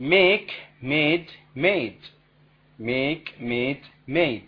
make made made. Make made made.